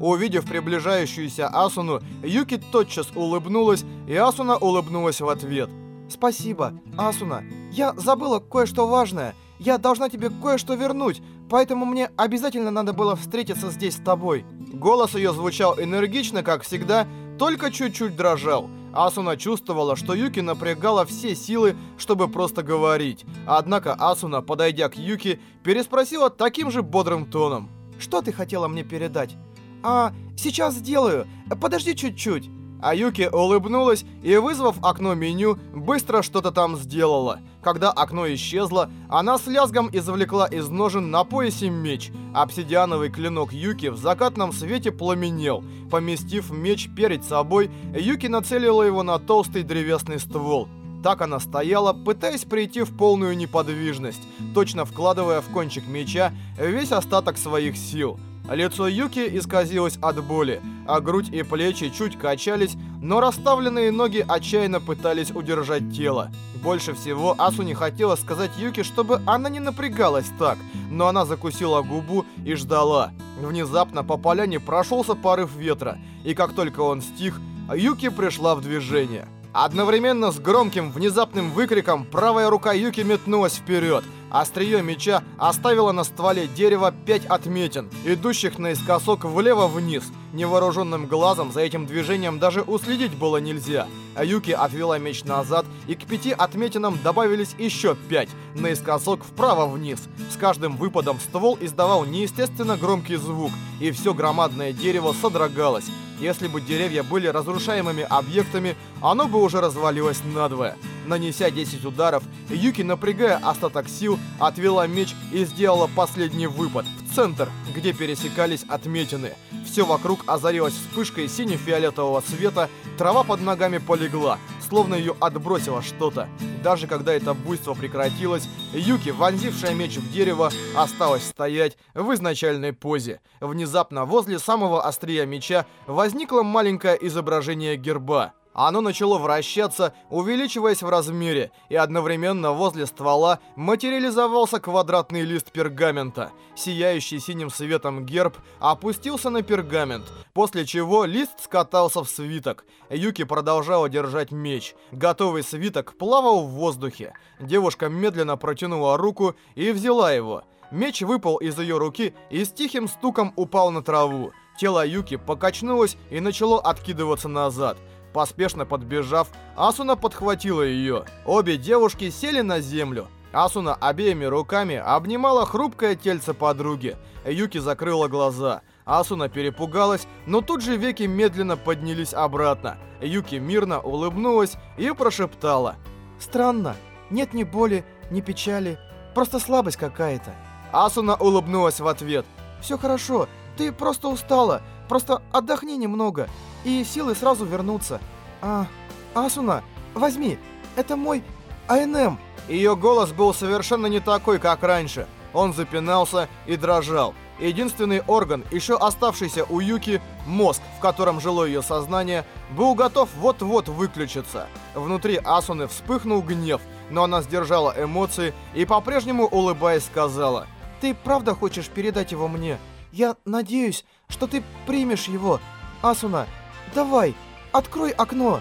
Увидев приближающуюся Асуну, Юки тотчас улыбнулась, и Асуна улыбнулась в ответ. «Спасибо, Асуна. Я забыла кое-что важное. Я должна тебе кое-что вернуть, поэтому мне обязательно надо было встретиться здесь с тобой». Голос ее звучал энергично, как всегда, только чуть-чуть дрожал. Асуна чувствовала, что Юки напрягала все силы, чтобы просто говорить. Однако Асуна, подойдя к Юки, переспросила таким же бодрым тоном. «Что ты хотела мне передать?» «А, сейчас сделаю. Подожди чуть-чуть». А Юки улыбнулась и, вызвав окно меню, быстро что-то там сделала. Когда окно исчезло, она с лязгом извлекла из ножен на поясе меч. Обсидиановый клинок Юки в закатном свете пламенел. Поместив меч перед собой, Юки нацелила его на толстый древесный ствол. Так она стояла, пытаясь прийти в полную неподвижность, точно вкладывая в кончик меча весь остаток своих сил. Лицо Юки исказилось от боли, а грудь и плечи чуть качались, но расставленные ноги отчаянно пытались удержать тело. Больше всего Асу не хотела сказать Юки, чтобы она не напрягалась так, но она закусила губу и ждала. Внезапно по поляне прошелся порыв ветра, и как только он стих, Юки пришла в движение. Одновременно с громким внезапным выкриком правая рука Юки метнулась вперед. Острие меча оставило на стволе дерева пять отметин, идущих наискосок влево-вниз. Невооруженным глазом за этим движением даже уследить было нельзя. Юки отвела меч назад, и к пяти отметинам добавились еще пять, наискосок вправо-вниз. С каждым выпадом ствол издавал неестественно громкий звук, и все громадное дерево содрогалось. Если бы деревья были разрушаемыми объектами, оно бы уже развалилось надвое. Нанеся 10 ударов, Юки, напрягая остаток сил, отвела меч и сделала последний выпад в центр, где пересекались отметины. Все вокруг озарилось вспышкой сине-фиолетового света, трава под ногами полегла, словно ее отбросило что-то. Даже когда это буйство прекратилось, Юки, вонзившая меч в дерево, осталась стоять в изначальной позе. Внезапно возле самого острия меча возникло маленькое изображение герба. Оно начало вращаться, увеличиваясь в размере, и одновременно возле ствола материализовался квадратный лист пергамента. Сияющий синим светом герб опустился на пергамент, после чего лист скатался в свиток. Юки продолжала держать меч. Готовый свиток плавал в воздухе. Девушка медленно протянула руку и взяла его. Меч выпал из ее руки и с тихим стуком упал на траву. Тело Юки покачнулось и начало откидываться назад. Поспешно подбежав, Асуна подхватила ее. Обе девушки сели на землю. Асуна обеими руками обнимала хрупкое тельце подруги. Юки закрыла глаза. Асуна перепугалась, но тут же веки медленно поднялись обратно. Юки мирно улыбнулась и прошептала. «Странно. Нет ни боли, ни печали. Просто слабость какая-то». Асуна улыбнулась в ответ. «Все хорошо. Ты просто устала. Просто отдохни немного и силы сразу вернутся. А, Асуна, возьми, это мой АНМ. Ее голос был совершенно не такой, как раньше. Он запинался и дрожал. Единственный орган, еще оставшийся у Юки, мозг, в котором жило ее сознание, был готов вот-вот выключиться. Внутри Асуны вспыхнул гнев, но она сдержала эмоции и по-прежнему улыбаясь сказала, «Ты правда хочешь передать его мне? Я надеюсь, что ты примешь его. Асуна, Давай, открой окно.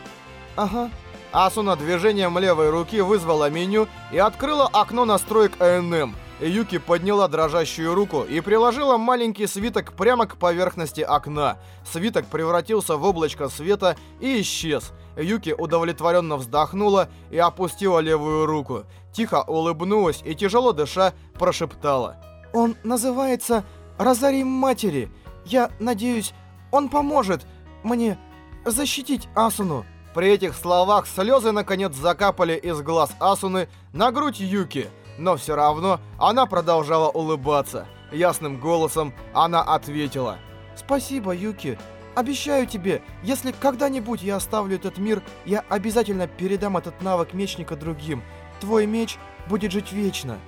Ага. Асуна движением левой руки вызвала меню и открыла окно настроек АНМ. Юки подняла дрожащую руку и приложила маленький свиток прямо к поверхности окна. Свиток превратился в облачко света и исчез. Юки удовлетворенно вздохнула и опустила левую руку. Тихо улыбнулась и, тяжело дыша, прошептала. «Он называется Розарий Матери. Я надеюсь, он поможет мне защитить Асуну. При этих словах слезы наконец закапали из глаз Асуны на грудь Юки, но все равно она продолжала улыбаться. Ясным голосом она ответила. «Спасибо, Юки. Обещаю тебе, если когда-нибудь я оставлю этот мир, я обязательно передам этот навык мечника другим. Твой меч будет жить вечно.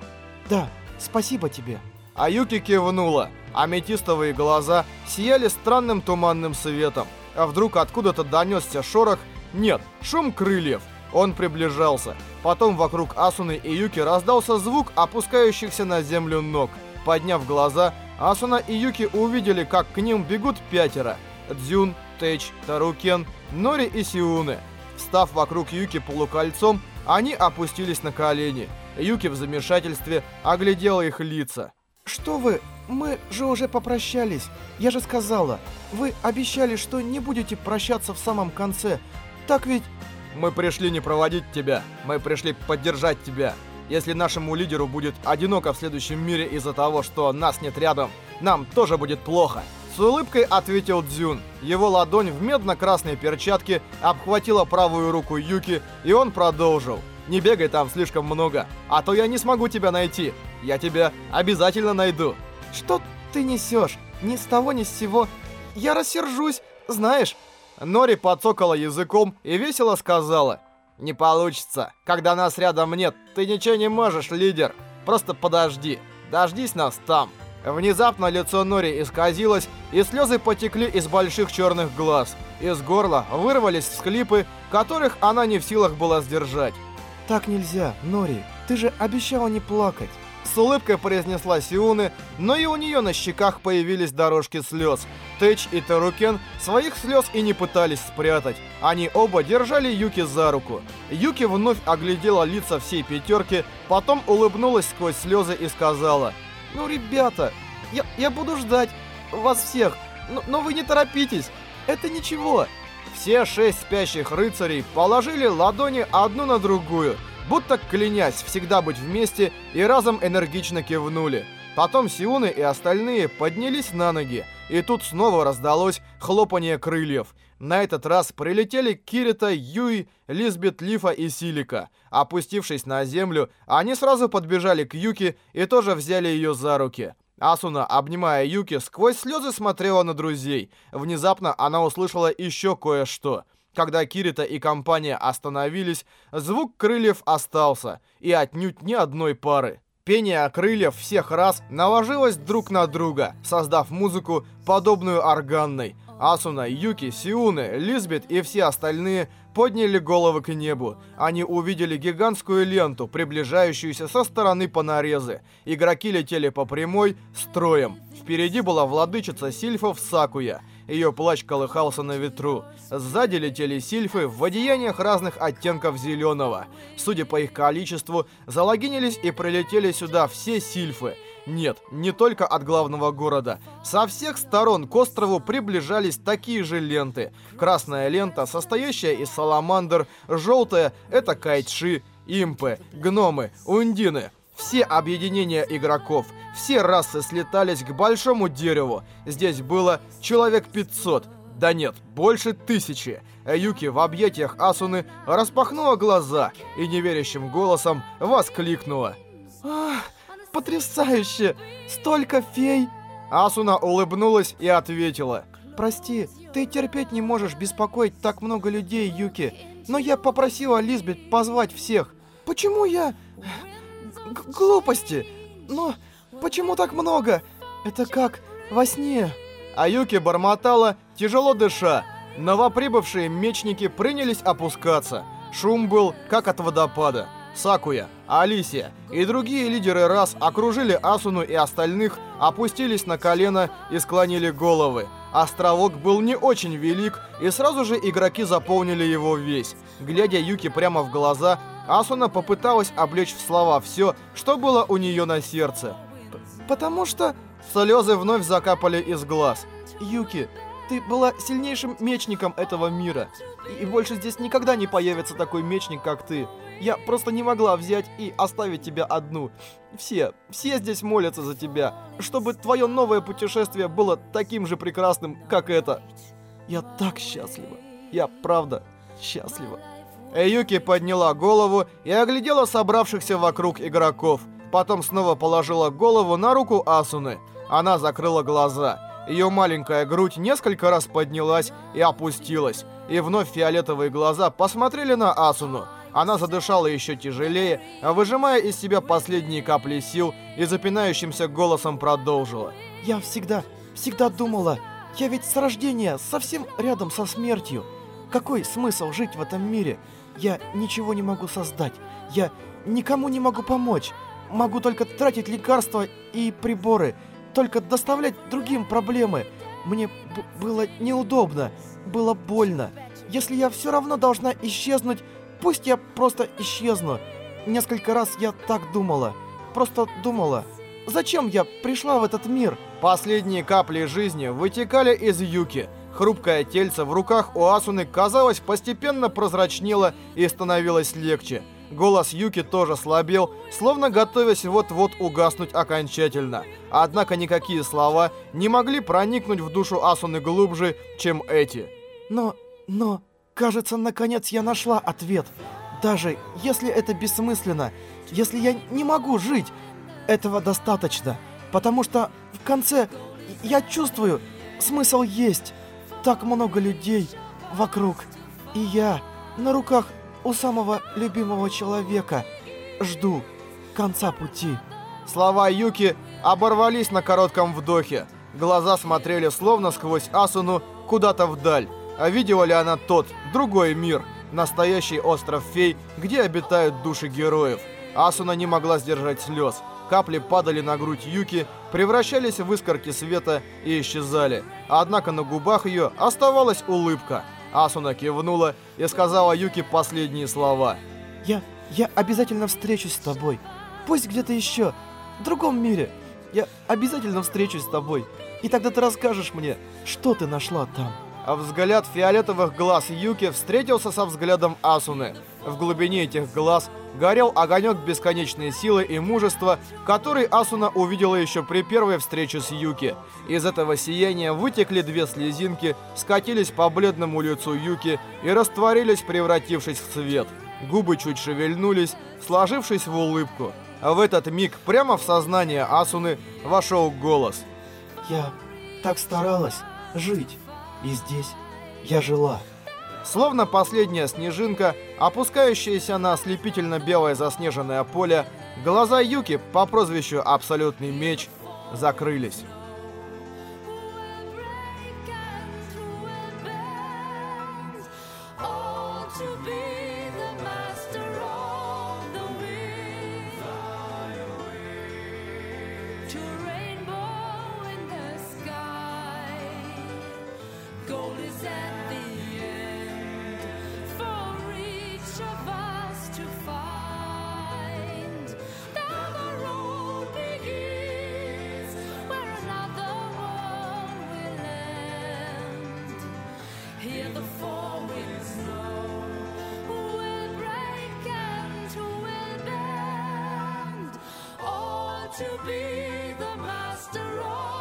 Да, спасибо тебе». А Юки кивнула. Аметистовые глаза сияли странным туманным светом. А вдруг откуда-то донесся шорох? Нет, шум крыльев. Он приближался. Потом вокруг Асуны и Юки раздался звук опускающихся на землю ног. Подняв глаза, Асуна и Юки увидели, как к ним бегут пятеро. Дзюн, Тэч, Тарукен, Нори и Сиуны. Встав вокруг Юки полукольцом, они опустились на колени. Юки в замешательстве оглядела их лица. «Что вы? Мы же уже попрощались. Я же сказала. Вы обещали, что не будете прощаться в самом конце. Так ведь...» «Мы пришли не проводить тебя. Мы пришли поддержать тебя. Если нашему лидеру будет одиноко в следующем мире из-за того, что нас нет рядом, нам тоже будет плохо». С улыбкой ответил Дзюн. Его ладонь в медно-красной перчатке обхватила правую руку Юки, и он продолжил. «Не бегай там слишком много, а то я не смогу тебя найти. Я тебя обязательно найду». «Что ты несешь? Ни с того, ни с сего. Я рассержусь, знаешь?» Нори подцокала языком и весело сказала. «Не получится. Когда нас рядом нет, ты ничего не можешь, лидер. Просто подожди. Дождись нас там». Внезапно лицо Нори исказилось, и слезы потекли из больших черных глаз. Из горла вырвались всхлипы, которых она не в силах была сдержать. «Так нельзя, Нори. Ты же обещала не плакать». С улыбкой произнесла Сиуны, но и у нее на щеках появились дорожки слез. Тэч и Тарукен своих слез и не пытались спрятать. Они оба держали Юки за руку. Юки вновь оглядела лица всей пятерки, потом улыбнулась сквозь слезы и сказала... «Ну, ребята, я, я буду ждать вас всех, но, но вы не торопитесь, это ничего». Все шесть спящих рыцарей положили ладони одну на другую, будто клянясь всегда быть вместе, и разом энергично кивнули. Потом Сиуны и остальные поднялись на ноги, и тут снова раздалось хлопанье крыльев. На этот раз прилетели Кирита, Юй, Лизбет, Лифа и Силика. Опустившись на землю, они сразу подбежали к Юки и тоже взяли ее за руки. Асуна, обнимая Юки, сквозь слезы смотрела на друзей. Внезапно она услышала еще кое-что. Когда Кирита и компания остановились, звук крыльев остался, и отнюдь ни одной пары. Пение крыльев всех раз наложилось друг на друга, создав музыку, подобную органной. Асуна, Юки, Сиуны, Лизбет и все остальные подняли головы к небу. Они увидели гигантскую ленту, приближающуюся со стороны понарезы. Игроки летели по прямой, строем. Впереди была владычица сильфов Сакуя. Ее плащ колыхался на ветру. Сзади летели сильфы в одеяниях разных оттенков зеленого. Судя по их количеству, залогинились и прилетели сюда все сильфы. Нет, не только от главного города. Со всех сторон к острову приближались такие же ленты. Красная лента, состоящая из саламандр, желтая — это кайтши, импы, гномы, ундины. Все объединения игроков, все расы слетались к большому дереву. Здесь было человек 500. Да нет, больше тысячи. Юки в объятиях Асуны распахнула глаза и неверящим голосом воскликнула. Потрясающе! Столько фей!» Асуна улыбнулась и ответила. «Прости, ты терпеть не можешь беспокоить так много людей, Юки. Но я попросила Лизбет позвать всех. Почему я... Г глупости? Но почему так много? Это как во сне?» А Юки бормотала, тяжело дыша. Новоприбывшие мечники принялись опускаться. Шум был, как от водопада. Сакуя, Алисия и другие лидеры рас окружили Асуну и остальных, опустились на колено и склонили головы. Островок был не очень велик, и сразу же игроки заполнили его весь. Глядя Юки прямо в глаза, Асуна попыталась облечь в слова все, что было у нее на сердце. «Потому что...» Слезы вновь закапали из глаз. «Юки, ты была сильнейшим мечником этого мира. И больше здесь никогда не появится такой мечник, как ты. Я просто не могла взять и оставить тебя одну. Все, все здесь молятся за тебя, чтобы твое новое путешествие было таким же прекрасным, как это. Я так счастлива. Я правда счастлива. Эюки подняла голову и оглядела собравшихся вокруг игроков. Потом снова положила голову на руку Асуны. Она закрыла глаза. Ее маленькая грудь несколько раз поднялась и опустилась. И вновь фиолетовые глаза посмотрели на Асуну. Она задышала еще тяжелее, выжимая из себя последние капли сил и запинающимся голосом продолжила. «Я всегда, всегда думала, я ведь с рождения совсем рядом со смертью. Какой смысл жить в этом мире? Я ничего не могу создать, я никому не могу помочь. Могу только тратить лекарства и приборы. Только доставлять другим проблемы. Мне было неудобно, было больно. Если я все равно должна исчезнуть, пусть я просто исчезну. Несколько раз я так думала. Просто думала, зачем я пришла в этот мир? Последние капли жизни вытекали из Юки. Хрупкое тельце в руках у Асуны, казалось, постепенно прозрачнело и становилось легче. Голос Юки тоже слабел, словно готовясь вот-вот угаснуть окончательно. Однако никакие слова не могли проникнуть в душу Асуны глубже, чем эти. Но, но, кажется, наконец я нашла ответ. Даже если это бессмысленно, если я не могу жить, этого достаточно. Потому что в конце я чувствую, смысл есть так много людей вокруг. И я на руках у самого любимого человека жду конца пути. Слова Юки оборвались на коротком вдохе. Глаза смотрели словно сквозь Асуну куда-то вдаль. А видела ли она тот, другой мир, настоящий остров фей, где обитают души героев? Асуна не могла сдержать слез. Капли падали на грудь Юки, превращались в искорки света и исчезали. Однако на губах ее оставалась улыбка. Асуна кивнула и сказала Юки последние слова. «Я... я обязательно встречусь с тобой. Пусть где-то еще, в другом мире. Я обязательно встречусь с тобой. И тогда ты расскажешь мне, что ты нашла там». А взгляд фиолетовых глаз Юки встретился со взглядом Асуны. В глубине этих глаз горел огонек бесконечной силы и мужества, который Асуна увидела еще при первой встрече с Юки. Из этого сияния вытекли две слезинки, скатились по бледному лицу Юки и растворились, превратившись в цвет. Губы чуть шевельнулись, сложившись в улыбку. А в этот миг прямо в сознание Асуны вошел голос. «Я так старалась жить». И здесь я жила. Словно последняя снежинка, опускающаяся на ослепительно-белое заснеженное поле, глаза Юки по прозвищу Абсолютный Меч закрылись. To be the master of